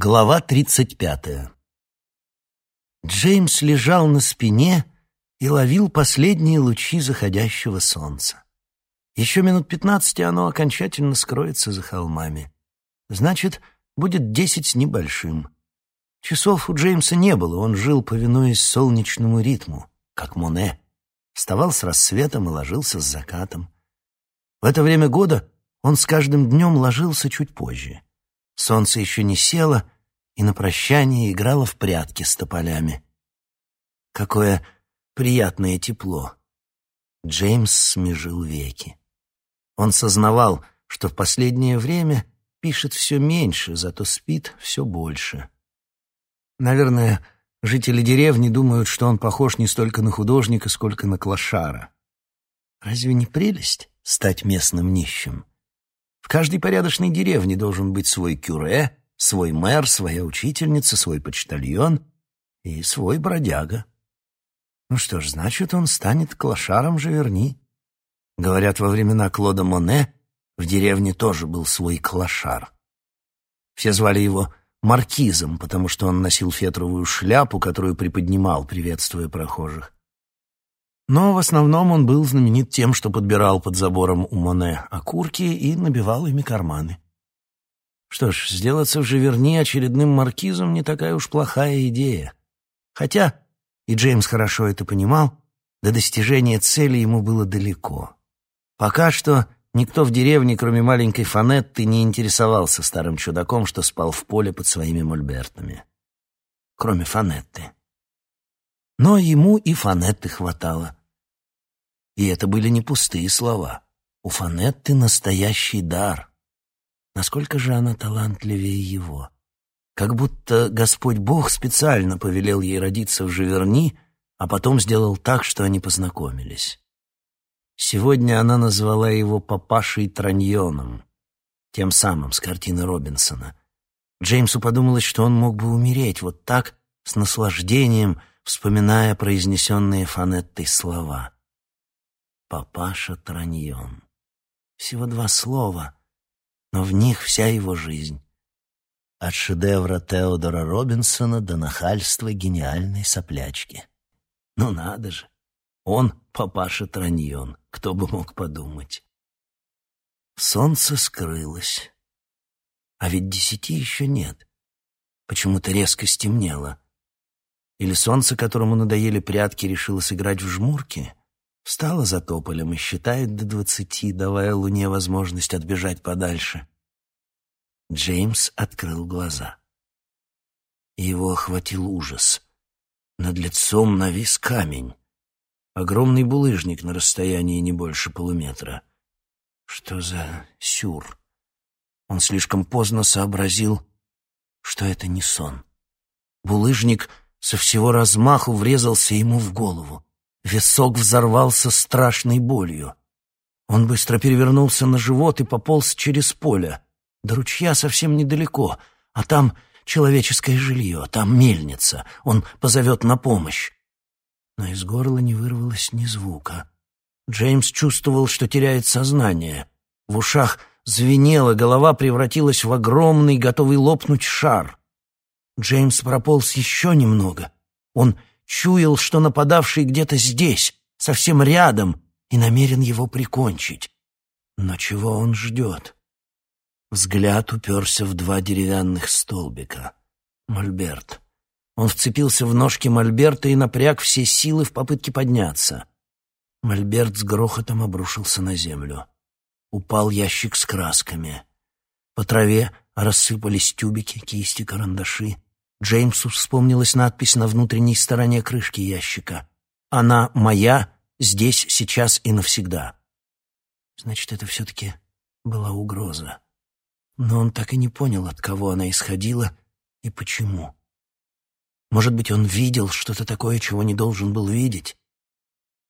Глава тридцать пятая. Джеймс лежал на спине и ловил последние лучи заходящего солнца. Еще минут пятнадцать, и оно окончательно скроется за холмами. Значит, будет десять с небольшим. Часов у Джеймса не было, он жил, повинуясь солнечному ритму, как Моне. Вставал с рассветом и ложился с закатом. В это время года он с каждым днем ложился чуть позже — Солнце еще не село, и на прощание играло в прятки с тополями. Какое приятное тепло. Джеймс смежил веки. Он сознавал, что в последнее время пишет все меньше, зато спит все больше. Наверное, жители деревни думают, что он похож не столько на художника, сколько на клошара. Разве не прелесть стать местным нищим? Каждой порядочной деревне должен быть свой кюре, свой мэр, своя учительница, свой почтальон и свой бродяга. Ну что ж, значит, он станет клошаром Живерни. Говорят, во времена Клода Моне в деревне тоже был свой клошар. Все звали его маркизом, потому что он носил фетровую шляпу, которую приподнимал, приветствуя прохожих. Но в основном он был знаменит тем, что подбирал под забором у Моне окурки и набивал ими карманы. Что ж, сделаться в Живерни очередным маркизом не такая уж плохая идея. Хотя, и Джеймс хорошо это понимал, до достижения цели ему было далеко. Пока что никто в деревне, кроме маленькой Фанетты, не интересовался старым чудаком, что спал в поле под своими мольбертами. Кроме Фанетты. Но ему и Фанетты хватало. И это были не пустые слова. У Фанетты настоящий дар. Насколько же она талантливее его. Как будто Господь Бог специально повелел ей родиться в Живерни, а потом сделал так, что они познакомились. Сегодня она назвала его папашей Траньоном, тем самым с картины Робинсона. Джеймсу подумалось, что он мог бы умереть вот так, с наслаждением, вспоминая произнесенные Фанеттой слова. Папаша Траньон. Всего два слова, но в них вся его жизнь. От шедевра Теодора Робинсона до нахальства гениальной соплячки. Ну надо же, он папаша Траньон, кто бы мог подумать. Солнце скрылось. А ведь десяти еще нет. Почему-то резко стемнело. Или солнце, которому надоели прятки, решило сыграть в жмурки? Встала за тополем и считает до двадцати, давая Луне возможность отбежать подальше. Джеймс открыл глаза. Его охватил ужас. Над лицом навис камень. Огромный булыжник на расстоянии не больше полуметра. Что за сюр? Он слишком поздно сообразил, что это не сон. Булыжник со всего размаху врезался ему в голову. Висок взорвался страшной болью. Он быстро перевернулся на живот и пополз через поле. До ручья совсем недалеко, а там человеческое жилье, там мельница. Он позовет на помощь. Но из горла не вырвалось ни звука. Джеймс чувствовал, что теряет сознание. В ушах звенело, голова превратилась в огромный, готовый лопнуть шар. Джеймс прополз еще немного. Он чуял, что нападавший где-то здесь, совсем рядом, и намерен его прикончить. Но чего он ждет? Взгляд уперся в два деревянных столбика. Мольберт. Он вцепился в ножки Мольберта и напряг все силы в попытке подняться. Мольберт с грохотом обрушился на землю. Упал ящик с красками. По траве рассыпались тюбики, кисти, карандаши. Джеймсу вспомнилась надпись на внутренней стороне крышки ящика. «Она моя, здесь, сейчас и навсегда». Значит, это все-таки была угроза. Но он так и не понял, от кого она исходила и почему. Может быть, он видел что-то такое, чего не должен был видеть?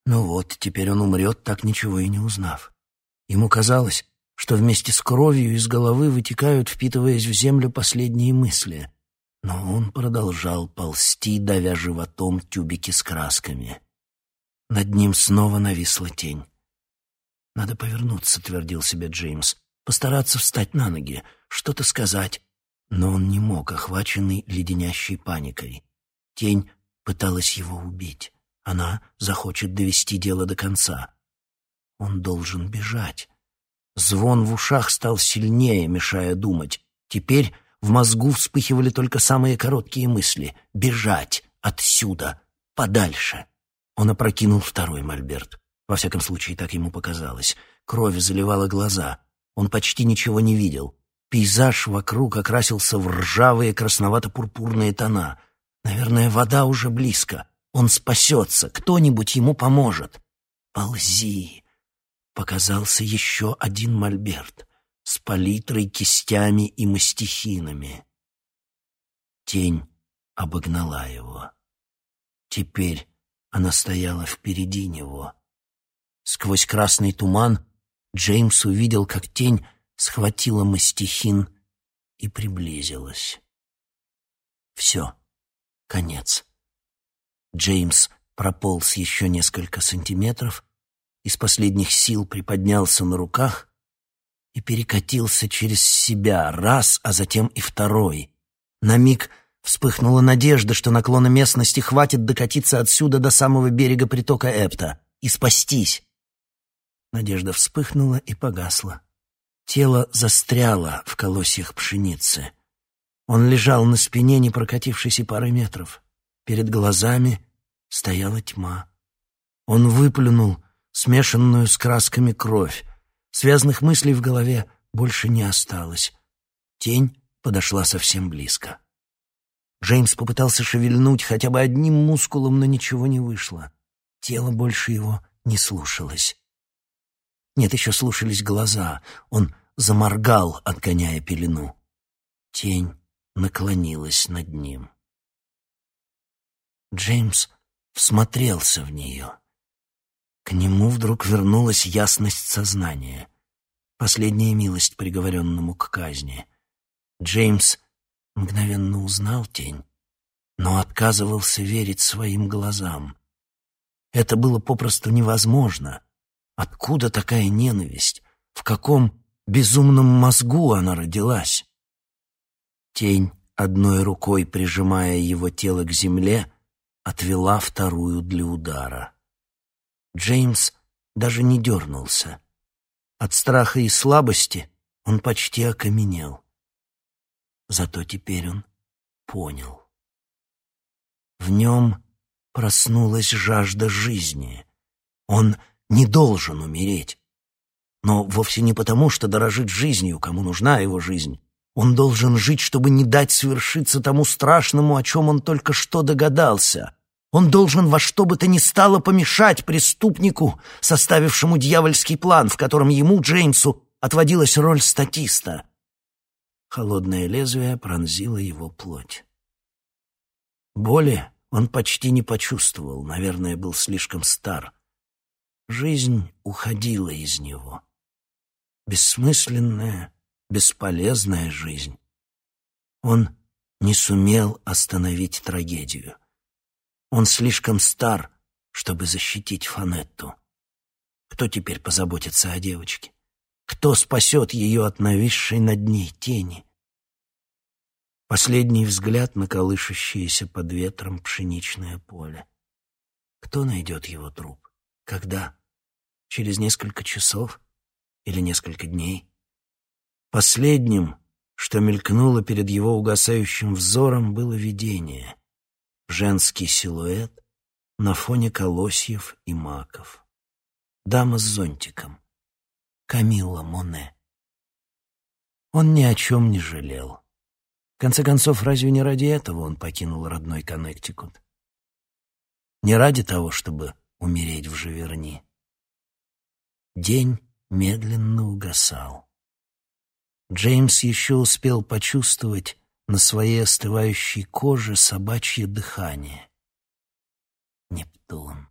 Ну вот, теперь он умрет, так ничего и не узнав. Ему казалось, что вместе с кровью из головы вытекают, впитываясь в землю, последние мысли — но он продолжал ползти, давя животом тюбики с красками. Над ним снова нависла тень. «Надо повернуться», — твердил себе Джеймс. «Постараться встать на ноги, что-то сказать. Но он не мог, охваченный леденящей паникой. Тень пыталась его убить. Она захочет довести дело до конца. Он должен бежать. Звон в ушах стал сильнее, мешая думать. Теперь в мозгу вспыхивали только самые короткие мысли. Бежать отсюда, подальше. Он опрокинул второй мольберт. Во всяком случае, так ему показалось. Кровь заливала глаза. Он почти ничего не видел. Пейзаж вокруг окрасился в ржавые красновато-пурпурные тона. Наверное, вода уже близко. Он спасется, кто-нибудь ему поможет. «Ползи!» Показался еще один мольберт с палитрой, кистями и мастихинами. Тень обогнала его. Теперь она стояла впереди него. Сквозь красный туман Джеймс увидел, как тень схватила мастихин и приблизилась. Все, конец. Джеймс прополз еще несколько сантиметров, из последних сил приподнялся на руках и перекатился через себя раз, а затем и второй. На миг вспыхнула надежда, что наклона местности хватит докатиться отсюда до самого берега притока Эпта и спастись. Надежда вспыхнула и погасла. Тело застряло в колосьях пшеницы. Он лежал на спине, не прокатившись и пары метров. Перед глазами стояла тьма. Он выплюнул смешанную с красками кровь. Связанных мыслей в голове больше не осталось. Тень подошла совсем близко. Джеймс попытался шевельнуть хотя бы одним мускулом, но ничего не вышло. Тело больше его не слушалось. Нет, еще слушались глаза. Он заморгал, отгоняя пелену. Тень наклонилась над ним. Джеймс всмотрелся в нее. К нему вдруг вернулась ясность сознания. Последняя милость приговоренному к казни. Джеймс мгновенно узнал тень, но отказывался верить своим глазам. Это было попросту невозможно. Откуда такая ненависть? В каком безумном мозгу она родилась? Тень, одной рукой прижимая его тело к земле, отвела вторую для удара. Джеймс даже не дернулся. От страха и слабости он почти окаменел. Зато теперь он понял. В нем проснулась жажда жизни. Он не должен умереть. Но вовсе не потому, что дорожит жизнью, кому нужна его жизнь. Он должен жить, чтобы не дать свершиться тому страшному, о чем он только что догадался. Он должен во что бы то ни стало помешать преступнику, составившему дьявольский план, в котором ему, Джеймсу, отводилась роль статиста. Холодное лезвие пронзило его плоть. Боли он почти не почувствовал, наверное, был слишком стар. Жизнь уходила из него. Бессмысленная, бесполезная жизнь. Он не сумел остановить трагедию. Он слишком стар, чтобы защитить Фанетту. Кто теперь позаботится о девочке? Кто спасет ее от нависшей над ней тени? Последний взгляд на колышущееся под ветром пшеничное поле. Кто найдет его труп? Когда? Через несколько часов или несколько дней? Последним, что мелькнуло перед его угасающим взором, было видение женский силуэт на фоне колосьев и маков. Дама с зонтиком. Камилла Моне. Он ни о чем не жалел. В конце концов, разве не ради этого он покинул родной Коннектикут? Не ради того, чтобы умереть в Живерни. День медленно угасал. Джеймс еще успел почувствовать на своей остывающей коже собачье дыхание. Нептун.